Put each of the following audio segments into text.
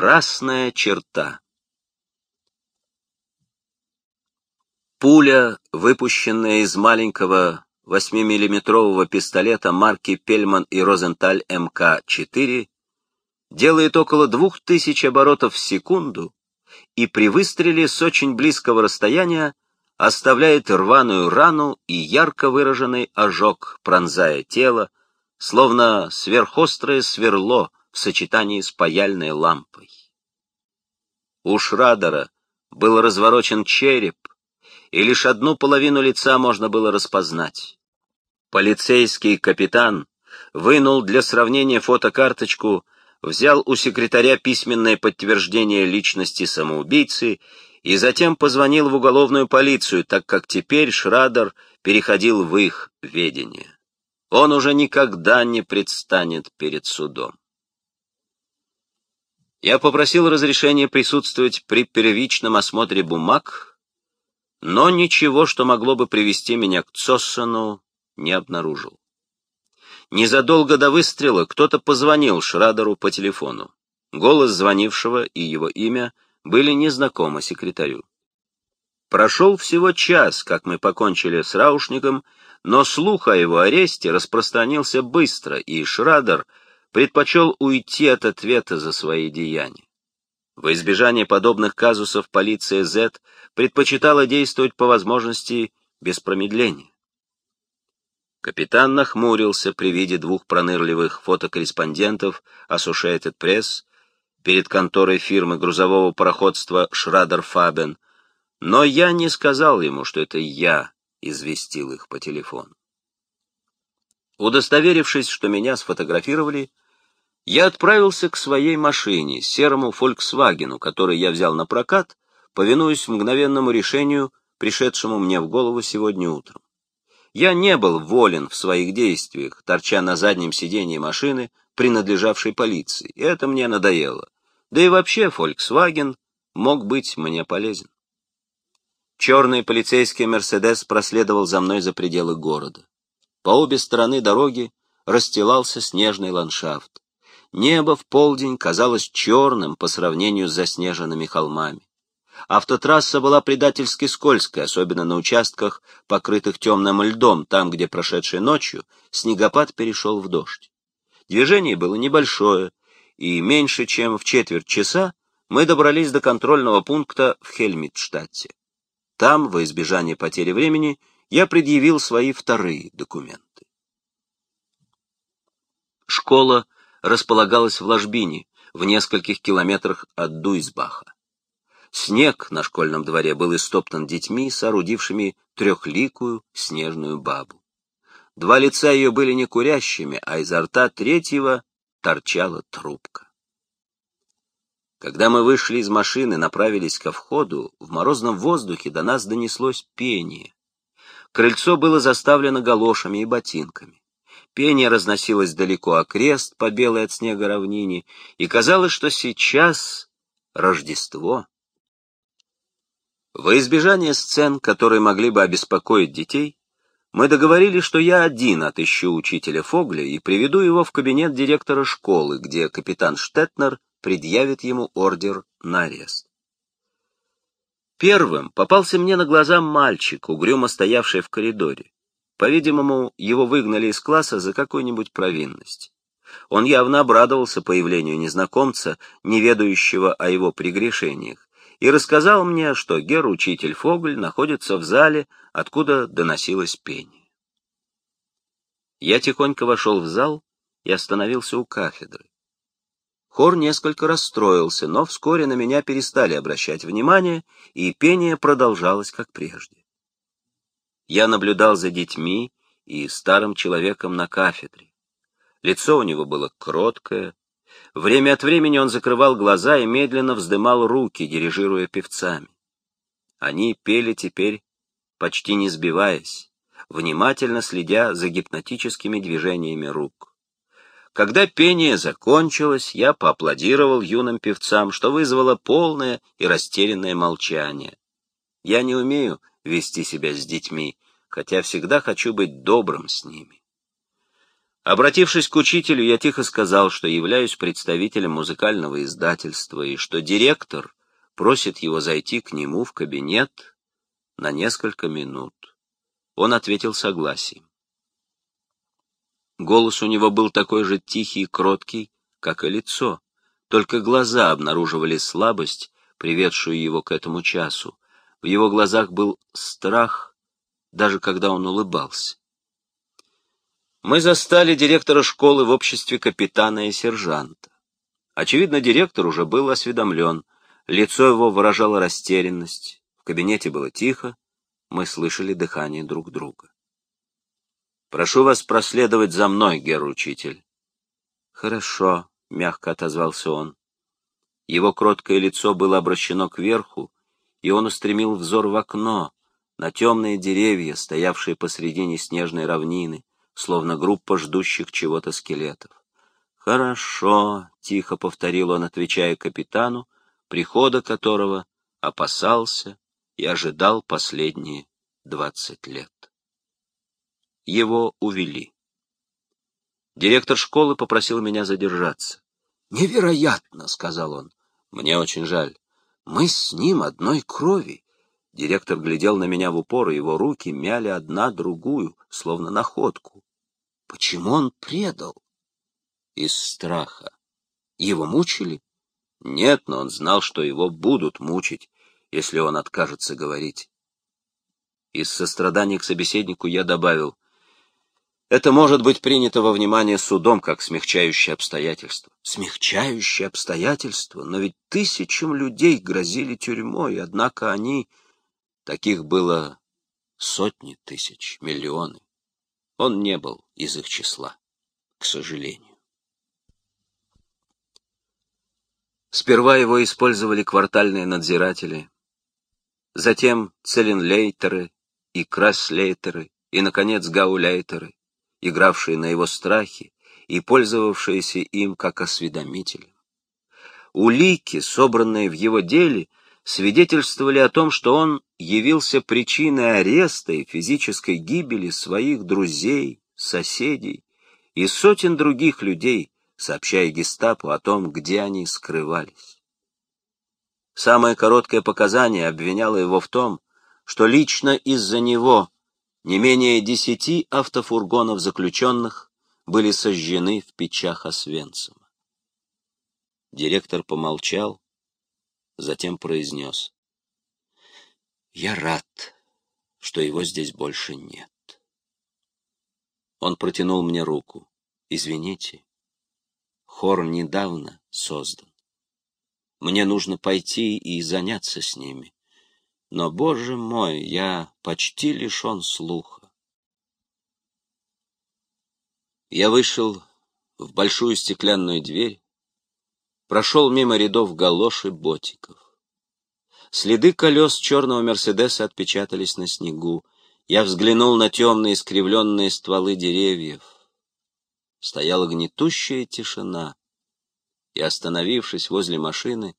Красная черта. Пуля, выпущенная из маленького 8-миллиметрового пистолета марки Пельман и Розенталь МК-4, делает около 2000 оборотов в секунду и при выстреле с очень близкого расстояния оставляет рваную рану и ярко выраженный ожог, пронзая тело, словно сверхострое сверло в сочетании с паяльной лампой. У Шрадера был разворочен череп, и лишь одну половину лица можно было распознать. Полицейский капитан вынул для сравнения фотокарточку, взял у секретаря письменное подтверждение личности самоубийцы и затем позвонил в уголовную полицию, так как теперь Шрадер переходил в их ведение. Он уже никогда не предстанет перед судом. Я попросил разрешения присутствовать при первичном осмотре бумаг но ничего, что могло бы привести меня к Цоссону, не обнаружил. Незадолго до выстрела кто-то позвонил Шрадеру по телефону. Голос звонившего и его имя были незнакомы секретарю. Прошел всего час, как мы покончили с Раушником, но слух о его аресте распространился быстро, и Шрадер предпочел уйти от ответа за свои деяния. В избежание подобных казусов полиция Z предпочитала действовать по возможности без промедления. Капитан нахмурился при виде двух пронырливых фотокорреспондентов Associated Press перед конторой фирмы грузового пароходства Шрадер Фабен, но я не сказал ему, что это я известил их по телефону. Удостоверившись, что меня сфотографировали, я отправился к своей машине, серому «Фольксвагену», который я взял на прокат, повинуясь мгновенному решению, пришедшему мне в голову сегодня утром. Я не был волен в своих действиях, торча на заднем сиденье машины, принадлежавшей полиции, и это мне надоело. Да и вообще Volkswagen мог быть мне полезен. Черный полицейский «Мерседес» проследовал за мной за пределы города. По обе стороны дороги расстилался снежный ландшафт. Небо в полдень казалось черным по сравнению с заснеженными холмами. Автотрасса была предательски скользкой, особенно на участках, покрытых темным льдом, там, где прошедшей ночью снегопад перешел в дождь. Движение было небольшое, и меньше чем в четверть часа мы добрались до контрольного пункта в Хельмитштадте. Там, во избежание потери времени, я предъявил свои вторые документы. Школа располагалась в ложбине, в нескольких километрах от Дуйсбаха. Снег на школьном дворе был истоптан детьми, соорудившими трехликую снежную бабу. Два лица ее были не курящими, а изо рта третьего торчала трубка. Когда мы вышли из машины, направились ко входу, в морозном воздухе до нас донеслось пение. Крыльцо было заставлено галошами и ботинками. Пение разносилось далеко окрест по белой от снега равнине, и казалось, что сейчас Рождество. Во избежание сцен, которые могли бы обеспокоить детей, мы договорились, что я один отыщу учителя Фогля и приведу его в кабинет директора школы, где капитан Штетнер предъявит ему ордер на арест. Первым попался мне на глаза мальчик, угрюмо стоявший в коридоре. По-видимому, его выгнали из класса за какую-нибудь провинность. Он явно обрадовался появлению незнакомца, не ведающего о его прегрешениях, и рассказал мне, что гер-учитель Фогль находится в зале, откуда доносилось пение. Я тихонько вошел в зал и остановился у кафедры. Хор несколько расстроился, но вскоре на меня перестали обращать внимание, и пение продолжалось как прежде. Я наблюдал за детьми и старым человеком на кафедре. Лицо у него было кроткое. Время от времени он закрывал глаза и медленно вздымал руки, дирижируя певцами. Они пели теперь, почти не сбиваясь, внимательно следя за гипнотическими движениями рук. Когда пение закончилось, я поаплодировал юным певцам, что вызвало полное и растерянное молчание. Я не умею вести себя с детьми, хотя всегда хочу быть добрым с ними. Обратившись к учителю, я тихо сказал, что являюсь представителем музыкального издательства и что директор просит его зайти к нему в кабинет на несколько минут. Он ответил согласием. Голос у него был такой же тихий и кроткий, как и лицо, только глаза обнаруживали слабость, приведшую его к этому часу. В его глазах был страх, даже когда он улыбался. Мы застали директора школы в обществе капитана и сержанта. Очевидно, директор уже был осведомлен, лицо его выражало растерянность, в кабинете было тихо, мы слышали дыхание друг друга. «Прошу вас проследовать за мной, гер-учитель». «Хорошо», — мягко отозвался он. Его кроткое лицо было обращено кверху, и он устремил взор в окно, на темные деревья, стоявшие посредине снежной равнины, словно группа ждущих чего-то скелетов. «Хорошо», — тихо повторил он, отвечая капитану, прихода которого опасался и ожидал последние двадцать лет. Его увели. Директор школы попросил меня задержаться. «Невероятно!» — сказал он. «Мне очень жаль. Мы с ним одной крови». Директор глядел на меня в упор, и его руки мяли одна другую, словно находку. Почему он предал? Из страха. Его мучили? Нет, но он знал, что его будут мучить, если он откажется говорить. Из сострадания к собеседнику я добавил, это может быть принято во внимание судом как смягчающее обстоятельство. Смягчающее обстоятельство? Но ведь тысячам людей грозили тюрьмой, однако они... Таких было сотни тысяч, миллионы. Он не был из их числа, к сожалению. Сперва его использовали квартальные надзиратели, затем целенлейтеры и краслейтеры, и, наконец, гауляйтеры, игравшие на его страхе и пользовавшиеся им как осведомителем. Улики, собранные в его деле, свидетельствовали о том, что он явился причиной ареста и физической гибели своих друзей, соседей и сотен других людей, сообщая гестапо о том, где они скрывались. Самое короткое показание обвиняло его в том, что лично из-за него не менее десяти автофургонов заключенных были сожжены в печах Освенцима. Директор помолчал, затем произнес. «Я рад, что его здесь больше нет». Он протянул мне руку. «Извините, хор недавно создан. Мне нужно пойти и заняться с ними. Но, боже мой, я почти лишен слуха». Я вышел в большую стеклянную дверь, прошел мимо рядов галош и ботиков. Следы колес черного Мерседеса отпечатались на снегу. Я взглянул на темные искривленные стволы деревьев. Стояла гнетущая тишина, и, остановившись возле машины,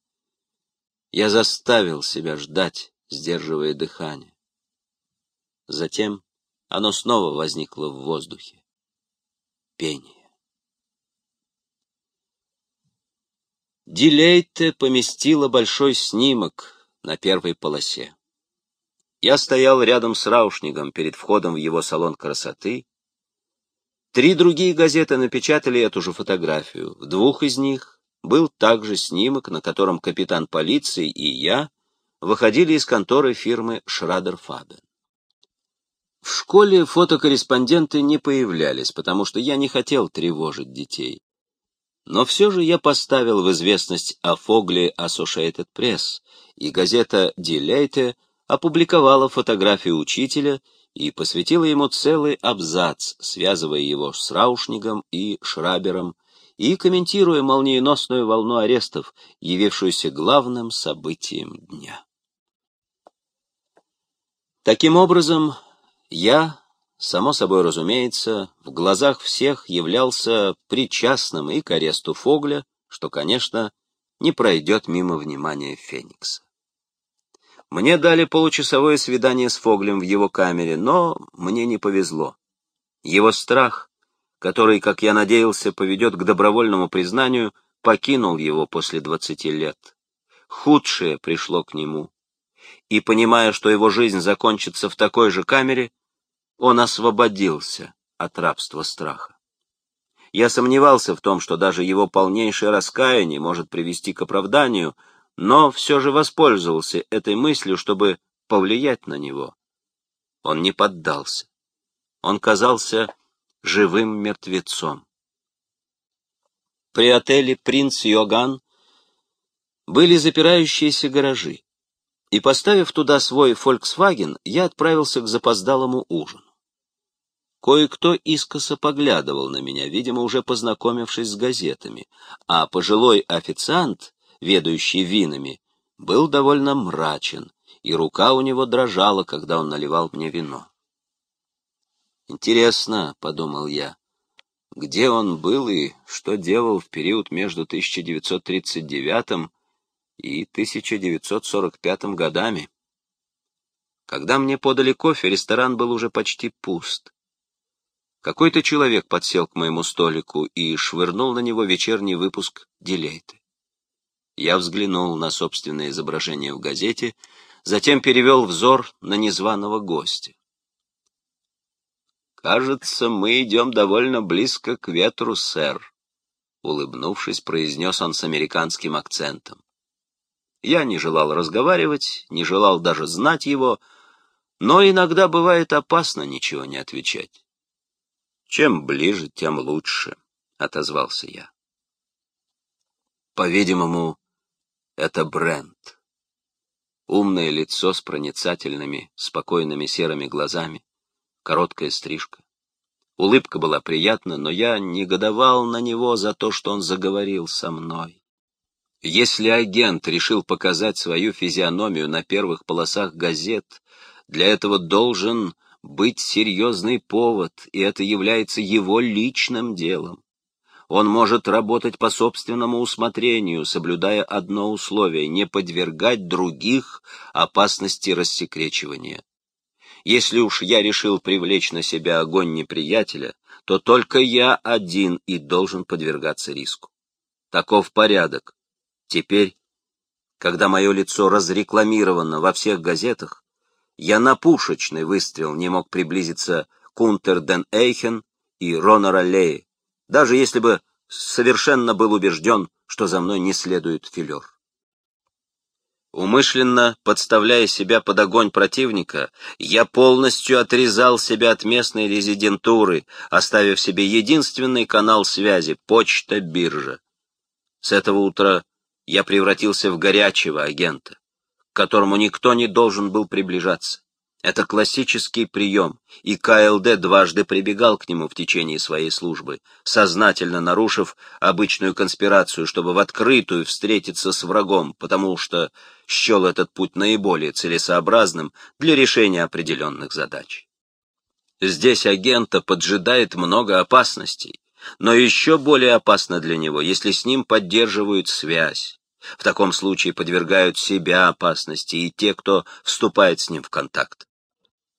я заставил себя ждать, сдерживая дыхание. Затем оно снова возникло в воздухе. Пение. Дилейте поместила большой снимок на первой полосе. Я стоял рядом с Раушнигом перед входом в его салон красоты. Три другие газеты напечатали эту же фотографию. В двух из них был также снимок, на котором капитан полиции и я выходили из конторы фирмы Шрадер-Фабен. В школе фотокорреспонденты не появлялись, потому что я не хотел тревожить детей. Но все же я поставил в известность о Фогле Associated Press, и газета «Дилейте» опубликовала фотографию учителя и посвятила ему целый абзац, связывая его с Раушнигом и Шрабером, и комментируя молниеносную волну арестов, явившуюся главным событием дня. Таким образом, я само собой разумеется, в глазах всех являлся причастным и к аресту Фогля, что, конечно, не пройдет мимо внимания Феникса. Мне дали получасовое свидание с Фоглем в его камере, но мне не повезло. Его страх, который, как я надеялся, поведет к добровольному признанию, покинул его после двадцати лет. Худшее пришло к нему. И, понимая, что его жизнь закончится в такой же камере, он освободился от рабства страха. Я сомневался в том, что даже его полнейшее раскаяние может привести к оправданию, но все же воспользовался этой мыслью, чтобы повлиять на него. Он не поддался. Он казался живым мертвецом. При отеле «Принц Йоган» были запирающиеся гаражи, и, поставив туда свой «Фольксваген», я отправился к запоздалому ужину. Кое-кто искоса поглядывал на меня, видимо, уже познакомившись с газетами, а пожилой официант, ведающий винами, был довольно мрачен, и рука у него дрожала, когда он наливал мне вино. «Интересно», — подумал я, — «где он был и что делал в период между 1939 и 1945 годами?» Когда мне подали кофе, ресторан был уже почти пуст. Какой-то человек подсел к моему столику и швырнул на него вечерний выпуск «Дилейты». Я взглянул на собственное изображение в газете, затем перевел взор на незваного гостя. «Кажется, мы идем довольно близко к ветру, сэр», — улыбнувшись, произнес он с американским акцентом. Я не желал разговаривать, не желал даже знать его, но иногда бывает опасно ничего не отвечать. Чем ближе, тем лучше, — отозвался я. По-видимому, это Брент. Умное лицо с проницательными, спокойными серыми глазами, короткая стрижка. Улыбка была приятна, но я негодовал на него за то, что он заговорил со мной. Если агент решил показать свою физиономию на первых полосах газет, для этого должен быть серьезный повод, и это является его личным делом. Он может работать по собственному усмотрению, соблюдая одно условие — не подвергать других опасности рассекречивания. Если уж я решил привлечь на себя огонь неприятеля, то только я один и должен подвергаться риску. Таков порядок. Теперь, когда мое лицо разрекламировано во всех газетах, я на пушечный выстрел не мог приблизиться к Унтер-ден-Эйхен и Ронора-Лее, даже если бы совершенно был убежден, что за мной не следует филер. Умышленно подставляя себя под огонь противника, я полностью отрезал себя от местной резидентуры, оставив себе единственный канал связи — почта-биржа. С этого утра я превратился в горячего агента к которому никто не должен был приближаться. Это классический прием, и КЛД дважды прибегал к нему в течение своей службы, сознательно нарушив обычную конспирацию, чтобы в открытую встретиться с врагом, потому что счел этот путь наиболее целесообразным для решения определенных задач. Здесь агента поджидает много опасностей, но еще более опасно для него, если с ним поддерживают связь. В таком случае подвергают себя опасности и те, кто вступает с ним в контакт.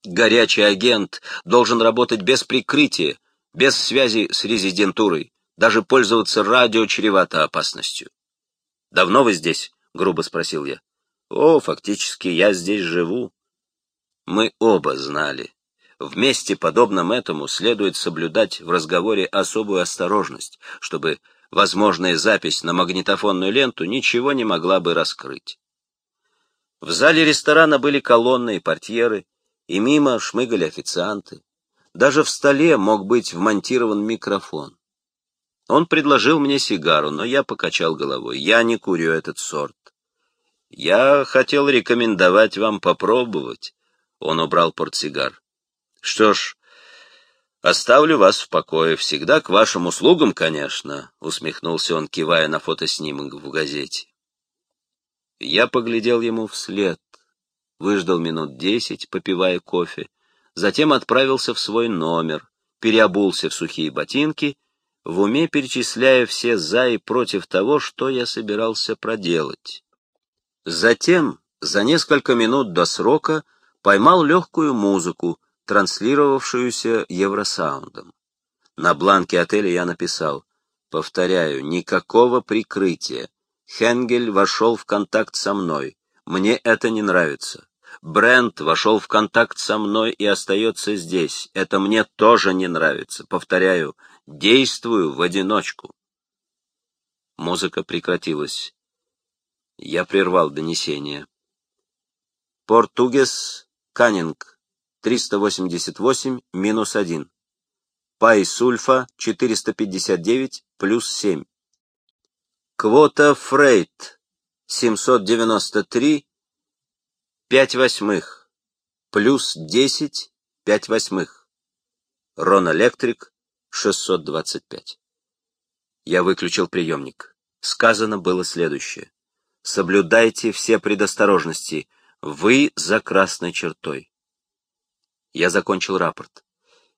Горячий агент должен работать без прикрытия, без связи с резидентурой, даже пользоваться радио чревато опасностью. «Давно вы здесь?» — грубо спросил я. «О, фактически я здесь живу». Мы оба знали. В месте, подобном этому, следует соблюдать в разговоре особую осторожность, чтобы возможная запись на магнитофонную ленту ничего не могла бы раскрыть. В зале ресторана были колонны и портьеры, и мимо шмыгали официанты. Даже в столе мог быть вмонтирован микрофон. Он предложил мне сигару, но я покачал головой. Я не курю этот сорт. Я хотел рекомендовать вам попробовать. Он убрал портсигар. Что ж, Оставлю вас в покое, всегда к вашим услугам, конечно, усмехнулся он, кивая на фотоснимок в газете. Я поглядел ему вслед, выждал минут десять, попивая кофе, затем отправился в свой номер, переобулся в сухие ботинки, в уме перечисляя все за и против того, что я собирался проделать. Затем, за несколько минут до срока, поймал легкую музыку, транслировавшуюся Евросаундом. На бланке отеля я написал, повторяю, никакого прикрытия. Хенгель вошел в контакт со мной. Мне это не нравится. Брент вошел в контакт со мной и остается здесь. Это мне тоже не нравится. Повторяю, действую в одиночку. Музыка прекратилась. Я прервал донесение. Португес Каннинг, 388, минус 1. Пай сульфа, 459, плюс 7. Квота Фрейт, 793, 5 восьмых, плюс 10, 5 восьмых. Рон Электрик, 625. Я выключил приемник. Сказано было следующее. Соблюдайте все предосторожности. Вы за красной чертой. Я закончил рапорт.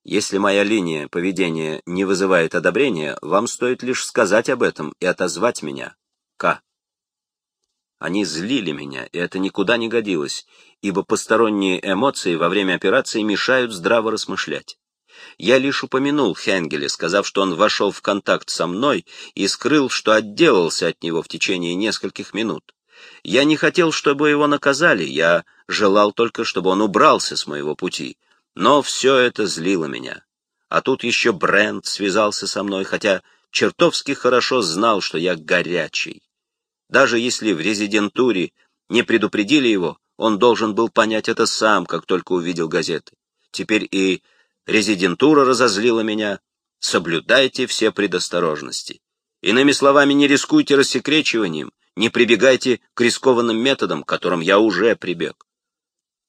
Если моя линия поведения не вызывает одобрения, вам стоит лишь сказать об этом и отозвать меня. К. Они злили меня, и это никуда не годилось, ибо посторонние эмоции во время операции мешают здраво рассмышлять. Я лишь упомянул Хенгеля, сказав, что он вошел в контакт со мной и скрыл, что отделался от него в течение нескольких минут. Я не хотел, чтобы его наказали, я желал только, чтобы он убрался с моего пути. Но все это злило меня. А тут еще Брент связался со мной, хотя чертовски хорошо знал, что я горячий. Даже если в резидентуре не предупредили его, он должен был понять это сам, как только увидел газеты. Теперь и резидентура разозлила меня. Соблюдайте все предосторожности. Иными словами, не рискуйте рассекречиванием, не прибегайте к рискованным методам, к которым я уже прибег.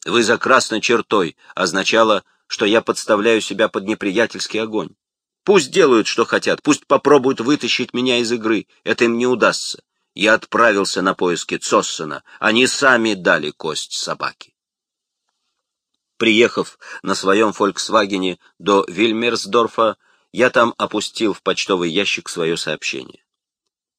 Вы за красной чертой означало, что я подставляю себя под неприятельский огонь. Пусть делают, что хотят, пусть попробуют вытащить меня из игры, это им не удастся. Я отправился на поиски Цоссена, они сами дали кость собаке. Приехав на своем «Фольксвагене» до Вильмерсдорфа, я там опустил в почтовый ящик свое сообщение.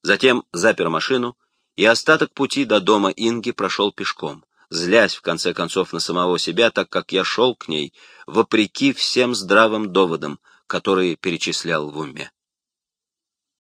Затем запер машину, и остаток пути до дома Инги прошел пешком, злясь в конце концов на самого себя, так как я шел к ней, вопреки всем здравым доводам, которые перечислял в уме.